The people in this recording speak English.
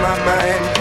my mind.